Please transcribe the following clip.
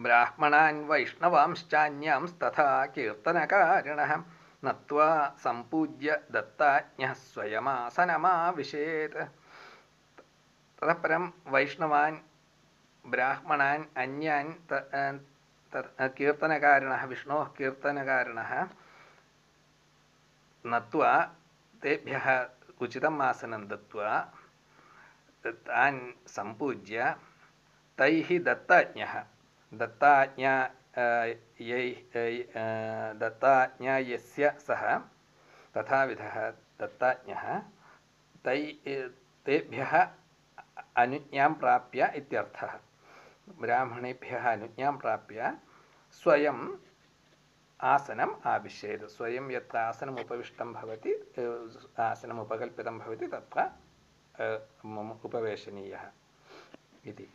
ബ്രാഹ്മണാൻ വൈഷ്ണവാംശ്ചാന്യാംസ്തഥാ കീർത്തനകാരിണ നത്വാ സംപൂജ്യ ദത്താജ്ഞ സ്വയമാസനമാവിശേത്. തതപരം വൈഷ്ണവാൻ ബ്രാഹ്മണാൻ അന്യാൻ കീർത്തനകാരിണ വിഷ്ണോ കീർത്തനകാരിണ നത്വാ തേഭ്യ ഉചിതം ആസനം ദത്വാ താൻ സംപൂജ്യ തൈ ദത്താജ്ഞ दत्ताज्ञः यै यै- अ, दत्ताज्ञा यस्य सः तथाविधः दत्ताज्ञः तै तेभ्यः अनुज्ञां प्राप्य इत्यर्थः। ब्राह्मणेभ्यः अनुज्ञां प्राप्य स्वयम् आसनम् स्वयं यत्र आसनम् उपविष्टं भवति आसनम् उपकल्पितं भवति तत्र उपवेशनीयः इति।